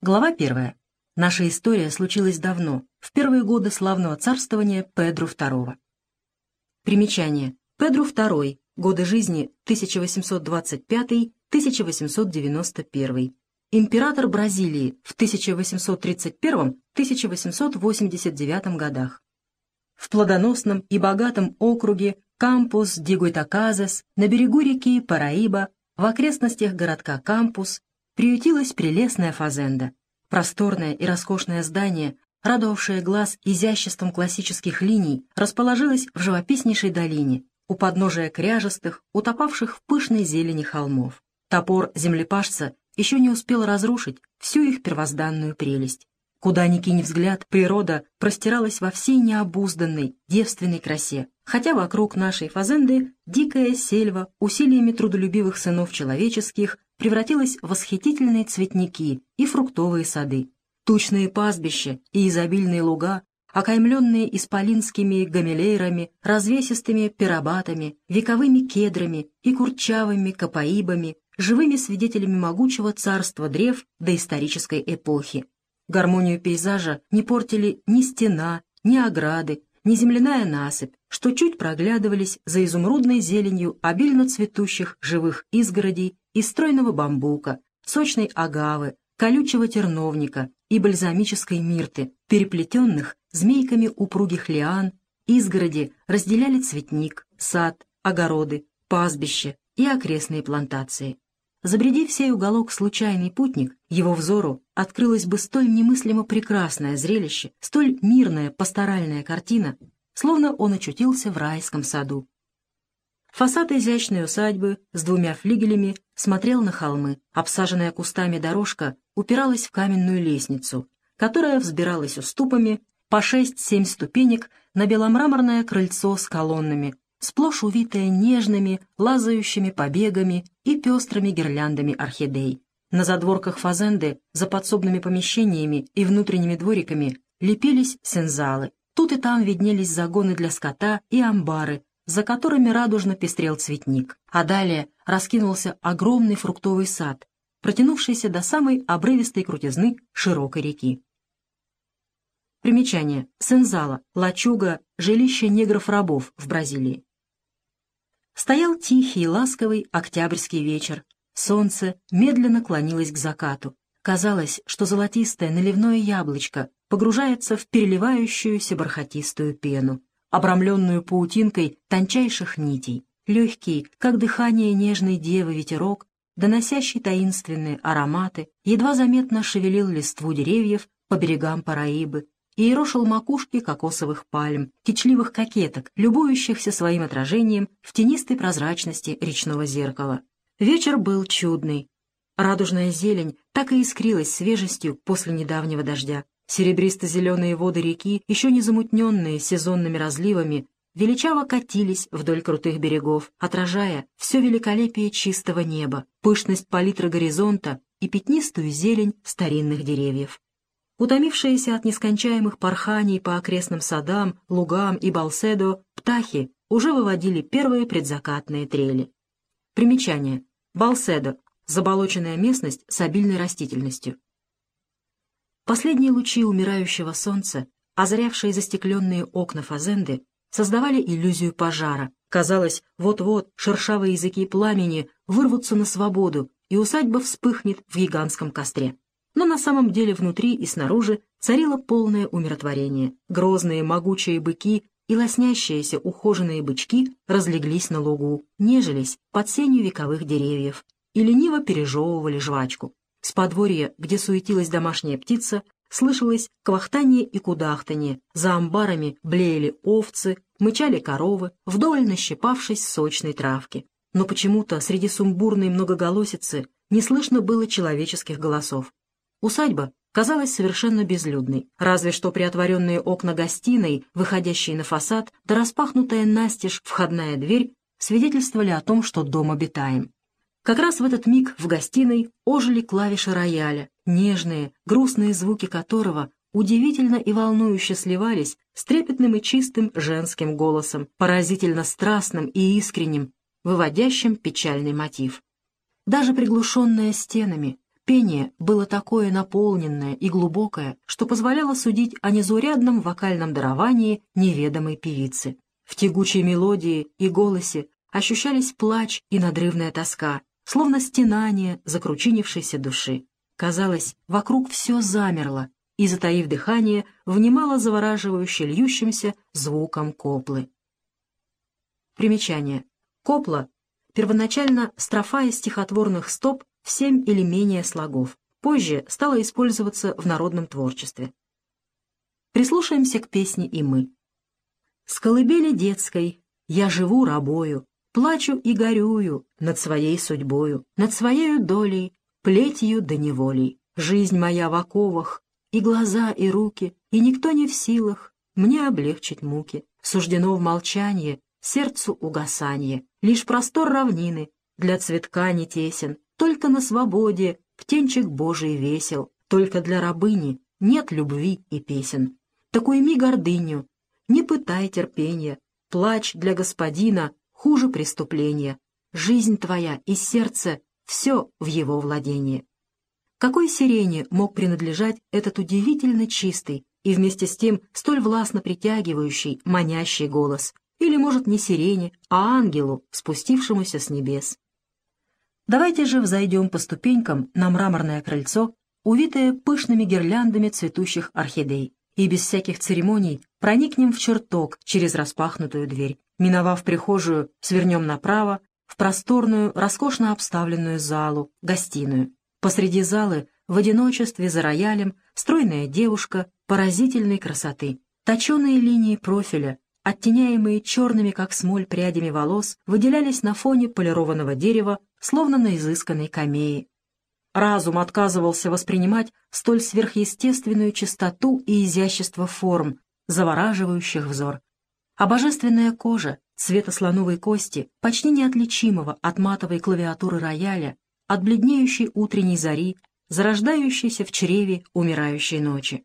Глава первая. Наша история случилась давно, в первые годы славного царствования Педру II. Примечание. Педру II. Годы жизни 1825-1891. Император Бразилии в 1831-1889 годах. В плодоносном и богатом округе Кампус Дигуйтаказес на берегу реки Параиба в окрестностях городка Кампус приютилась прелестная фазенда. Просторное и роскошное здание, радовавшее глаз изяществом классических линий, расположилось в живописнейшей долине, у подножия кряжестых, утопавших в пышной зелени холмов. Топор землепашца еще не успел разрушить всю их первозданную прелесть. Куда ни кинь взгляд, природа простиралась во всей необузданной, девственной красе, хотя вокруг нашей фазенды дикая сельва усилиями трудолюбивых сынов человеческих превратилась в восхитительные цветники и фруктовые сады. Тучные пастбища и изобильные луга, окаймленные исполинскими гамелейрами, развесистыми пирабатами, вековыми кедрами и курчавыми капаибами, живыми свидетелями могучего царства древ доисторической эпохи. Гармонию пейзажа не портили ни стена, ни ограды, ни земляная насыпь, что чуть проглядывались за изумрудной зеленью обильно цветущих живых изгородей из стройного бамбука, сочной агавы, колючего терновника и бальзамической мирты, переплетенных змейками упругих лиан, изгороди разделяли цветник, сад, огороды, пастбище и окрестные плантации. Забреди в сей уголок случайный путник, его взору открылось бы столь немыслимо прекрасное зрелище, столь мирная пасторальная картина, словно он очутился в райском саду. Фасад изящной усадьбы с двумя флигелями смотрел на холмы. Обсаженная кустами дорожка упиралась в каменную лестницу, которая взбиралась уступами по шесть-семь ступенек на беломраморное крыльцо с колоннами, сплошь увитое нежными, лазающими побегами и пестрыми гирляндами орхидей. На задворках фазенды, за подсобными помещениями и внутренними двориками лепились сензалы. Тут и там виднелись загоны для скота и амбары, за которыми радужно пестрел цветник, а далее раскинулся огромный фруктовый сад, протянувшийся до самой обрывистой крутизны широкой реки. Примечание. Сензала, лачуга, жилище негров-рабов в Бразилии. Стоял тихий и ласковый октябрьский вечер. Солнце медленно клонилось к закату. Казалось, что золотистое наливное яблочко погружается в переливающуюся бархатистую пену обрамленную паутинкой тончайших нитей, легкий, как дыхание нежной девы ветерок, доносящий таинственные ароматы, едва заметно шевелил листву деревьев по берегам Параибы и ерошил макушки кокосовых пальм, кичливых кокеток, любующихся своим отражением в тенистой прозрачности речного зеркала. Вечер был чудный. Радужная зелень так и искрилась свежестью после недавнего дождя. Серебристо-зеленые воды реки, еще не замутненные сезонными разливами, величаво катились вдоль крутых берегов, отражая все великолепие чистого неба, пышность палитры горизонта и пятнистую зелень старинных деревьев. Утомившиеся от нескончаемых порханий по окрестным садам, лугам и Балседо, птахи уже выводили первые предзакатные трели. Примечание. Балседо — заболоченная местность с обильной растительностью. Последние лучи умирающего солнца, озарявшие застекленные окна фазенды, создавали иллюзию пожара. Казалось, вот-вот шершавые языки пламени вырвутся на свободу, и усадьба вспыхнет в гигантском костре. Но на самом деле внутри и снаружи царило полное умиротворение. Грозные могучие быки и лоснящиеся ухоженные бычки разлеглись на лугу, нежились под сенью вековых деревьев и лениво пережевывали жвачку. С подворья, где суетилась домашняя птица, слышалось квахтание и кудахтание, за амбарами блеяли овцы, мычали коровы, вдоволь нащипавшись сочной травки. Но почему-то среди сумбурной многоголосицы не слышно было человеческих голосов. Усадьба казалась совершенно безлюдной, разве что приотворенные окна гостиной, выходящие на фасад, да распахнутая настежь входная дверь свидетельствовали о том, что дом обитаем. Как раз в этот миг в гостиной ожили клавиши рояля, нежные, грустные звуки которого удивительно и волнующе сливались с трепетным и чистым женским голосом, поразительно страстным и искренним, выводящим печальный мотив. Даже приглушенная стенами, Пение было такое наполненное и глубокое, что позволяло судить о незаурядном вокальном даровании неведомой певицы. В тягучей мелодии и голосе ощущались плач и надрывная тоска, словно стенание закручинившейся души. Казалось, вокруг все замерло, и, затаив дыхание, внимало завораживающе льющимся звуком коплы. Примечание. Копла — первоначально строфа из стихотворных стоп в семь или менее слогов. Позже стала использоваться в народном творчестве. Прислушаемся к песне и мы. «С колыбели детской я живу рабою, плачу и горюю над своей судьбою, над своей долей, плетью да неволей. Жизнь моя в оковах, и глаза, и руки, и никто не в силах мне облегчить муки. Суждено в молчании, сердцу угасанье, лишь простор равнины для цветка не тесен, только на свободе птенчик Божий весел, только для рабыни нет любви и песен. Так уйми гордыню, не пытай терпения, плач для господина хуже преступления. Жизнь твоя и сердце — все в его владении. Какой сирене мог принадлежать этот удивительно чистый и вместе с тем столь властно притягивающий, манящий голос? Или, может, не сирене, а ангелу, спустившемуся с небес? Давайте же взойдем по ступенькам на мраморное крыльцо, увитое пышными гирляндами цветущих орхидей, и без всяких церемоний проникнем в чертог через распахнутую дверь. Миновав прихожую, свернем направо, в просторную, роскошно обставленную залу, гостиную. Посреди залы, в одиночестве за роялем, стройная девушка поразительной красоты. Точеные линии профиля, оттеняемые черными, как смоль, прядями волос, выделялись на фоне полированного дерева, словно на изысканной камее. Разум отказывался воспринимать столь сверхъестественную чистоту и изящество форм, завораживающих взор. А божественная кожа, цвета слоновой кости, почти неотличимого от матовой клавиатуры рояля, от бледнеющей утренней зари, зарождающейся в чреве умирающей ночи.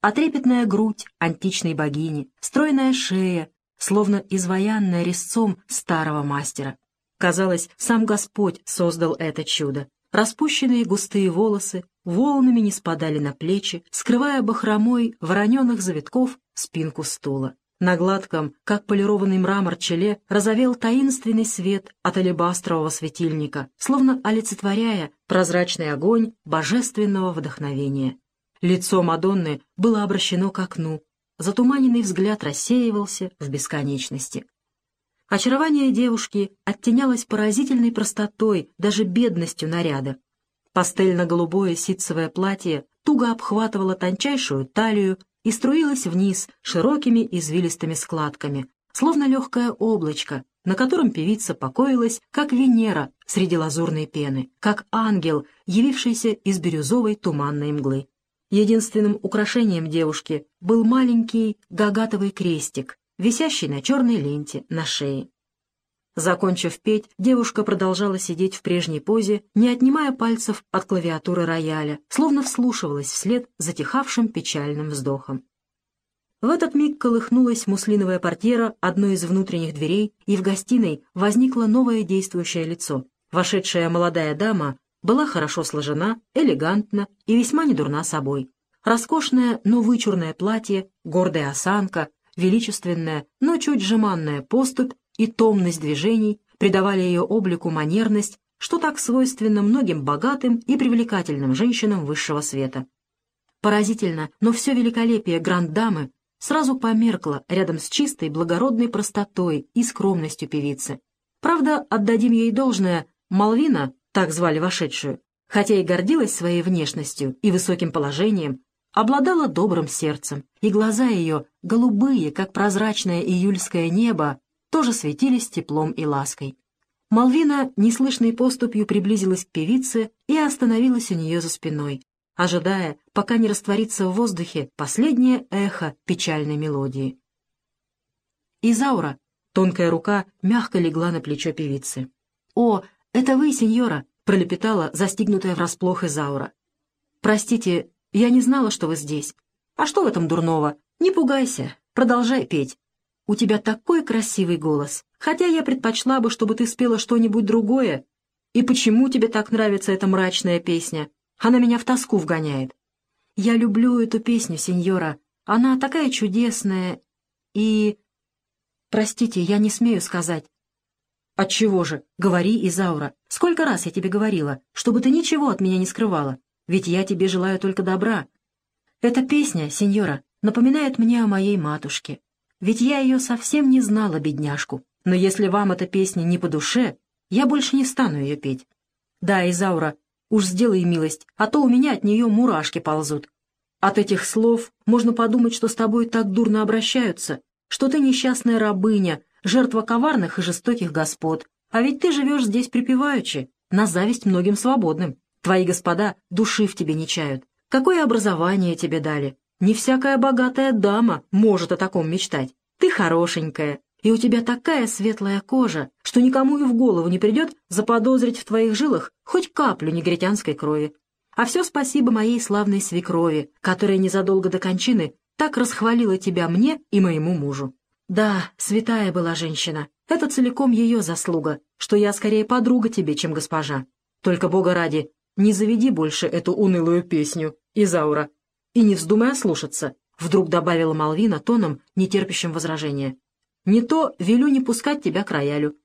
А трепетная грудь античной богини, стройная шея, словно изваянная резцом старого мастера. Казалось, сам Господь создал это чудо. Распущенные густые волосы волнами не спадали на плечи, скрывая бахромой вороненых завитков спинку стула. На гладком, как полированный мрамор челе, разовел таинственный свет от алебастрового светильника, словно олицетворяя прозрачный огонь божественного вдохновения. Лицо Мадонны было обращено к окну, затуманенный взгляд рассеивался в бесконечности. Очарование девушки оттенялось поразительной простотой, даже бедностью наряда. Пастельно-голубое ситцевое платье туго обхватывало тончайшую талию и струилась вниз широкими извилистыми складками, словно легкое облачко, на котором певица покоилась, как Венера среди лазурной пены, как ангел, явившийся из бирюзовой туманной мглы. Единственным украшением девушки был маленький гагатовый крестик, висящий на черной ленте на шее. Закончив петь, девушка продолжала сидеть в прежней позе, не отнимая пальцев от клавиатуры рояля, словно вслушивалась вслед затихавшим печальным вздохом. В этот миг колыхнулась муслиновая портьера одной из внутренних дверей, и в гостиной возникло новое действующее лицо. Вошедшая молодая дама была хорошо сложена, элегантна и весьма недурна собой. Роскошное, но вычурное платье, гордая осанка, величественная, но чуть жеманная поступь и томность движений придавали ее облику манерность, что так свойственно многим богатым и привлекательным женщинам высшего света. Поразительно, но все великолепие гранд-дамы сразу померкло рядом с чистой благородной простотой и скромностью певицы. Правда, отдадим ей должное, Малвина, так звали вошедшую, хотя и гордилась своей внешностью и высоким положением, обладала добрым сердцем, и глаза ее, голубые, как прозрачное июльское небо, тоже светились теплом и лаской. Малвина неслышной поступью приблизилась к певице и остановилась у нее за спиной, ожидая, пока не растворится в воздухе последнее эхо печальной мелодии. «Изаура!» — тонкая рука мягко легла на плечо певицы. «О, это вы, сеньора!» — пролепетала застигнутая врасплох Изаура. «Простите, я не знала, что вы здесь. А что в этом дурного? Не пугайся, продолжай петь. У тебя такой красивый голос, хотя я предпочла бы, чтобы ты спела что-нибудь другое. И почему тебе так нравится эта мрачная песня? Она меня в тоску вгоняет. Я люблю эту песню, сеньора. Она такая чудесная и... Простите, я не смею сказать. Отчего же? Говори, Изаура. Сколько раз я тебе говорила, чтобы ты ничего от меня не скрывала. Ведь я тебе желаю только добра. Эта песня, сеньора, напоминает мне о моей матушке. Ведь я ее совсем не знала, бедняжку. Но если вам эта песня не по душе, я больше не стану ее петь. Да, Изаура, уж сделай милость, а то у меня от нее мурашки ползут. От этих слов можно подумать, что с тобой так дурно обращаются, что ты несчастная рабыня, жертва коварных и жестоких господ. А ведь ты живешь здесь припеваючи, на зависть многим свободным. Твои господа души в тебе не чают. Какое образование тебе дали? Не всякая богатая дама может о таком мечтать. Ты хорошенькая, и у тебя такая светлая кожа, что никому и в голову не придет заподозрить в твоих жилах хоть каплю негритянской крови. А все спасибо моей славной свекрови, которая незадолго до кончины так расхвалила тебя мне и моему мужу. Да, святая была женщина. Это целиком ее заслуга, что я скорее подруга тебе, чем госпожа. Только, Бога ради, не заведи больше эту унылую песню, Изаура, и не вздумай ослушаться, — вдруг добавила Малвина тоном, нетерпящим возражения. Не то велю не пускать тебя к роялю.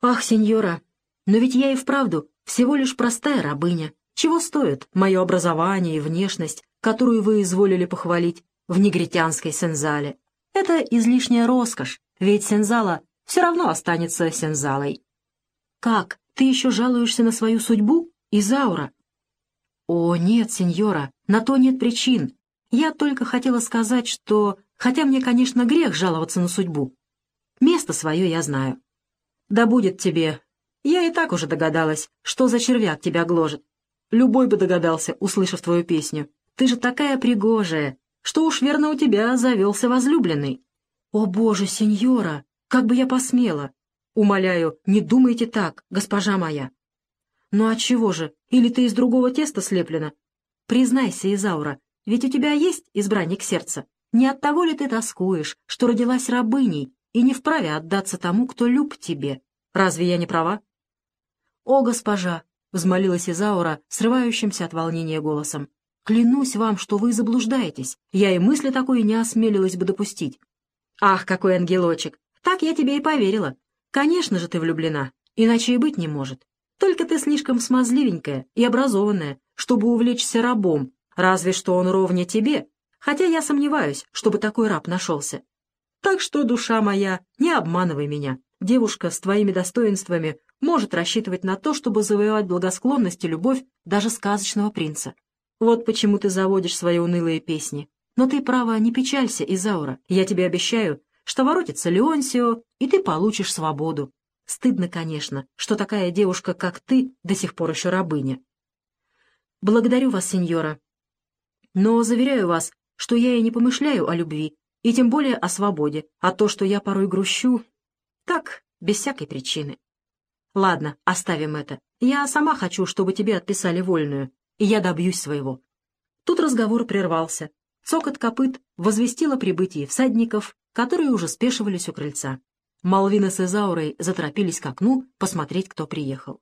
Ах, сеньора, но ведь я и вправду всего лишь простая рабыня. Чего стоит мое образование и внешность, которую вы изволили похвалить в негритянской сензале? Это излишняя роскошь, ведь сензала все равно останется сензалой. Как, ты еще жалуешься на свою судьбу, Изаура? О, нет, сеньора, на то нет причин. Я только хотела сказать, что, хотя мне, конечно, грех жаловаться на судьбу, место свое я знаю. Да будет тебе. Я и так уже догадалась, что за червяк тебя гложет. Любой бы догадался, услышав твою песню. Ты же такая пригожая, что уж верно у тебя завелся возлюбленный. О, боже, сеньора, как бы я посмела! Умоляю, не думайте так, госпожа моя. Ну а чего же, или ты из другого теста слеплена? Признайся, Изаура, ведь у тебя есть избранник сердца. Не от того ли ты тоскуешь, что родилась рабыней и не вправе отдаться тому, кто люб тебе? Разве я не права? О, госпожа! — взмолилась Изаура, срывающимся от волнения голосом. «Клянусь вам, что вы заблуждаетесь. Я и мысли такой не осмелилась бы допустить». «Ах, какой ангелочек! Так я тебе и поверила. Конечно же ты влюблена, иначе и быть не может. Только ты слишком смазливенькая и образованная, чтобы увлечься рабом, разве что он ровня тебе, хотя я сомневаюсь, чтобы такой раб нашелся. Так что, душа моя, не обманывай меня. Девушка с твоими достоинствами может рассчитывать на то, чтобы завоевать благосклонность и любовь даже сказочного принца. Вот почему ты заводишь свои унылые песни. Но ты, право, не печалься, Изаура. Я тебе обещаю, что воротится Леонсио, и ты получишь свободу. Стыдно, конечно, что такая девушка, как ты, до сих пор еще рабыня. Благодарю вас, сеньора. Но заверяю вас, что я и не помышляю о любви, и тем более о свободе, а то, что я порой грущу, так, без всякой причины. Ладно, оставим это. Я сама хочу, чтобы тебе отписали вольную, и я добьюсь своего. Тут разговор прервался. Цокот копыт возвестил о прибытии всадников, которые уже спешивались у крыльца. Малвина с Изаурой заторопились к окну посмотреть, кто приехал.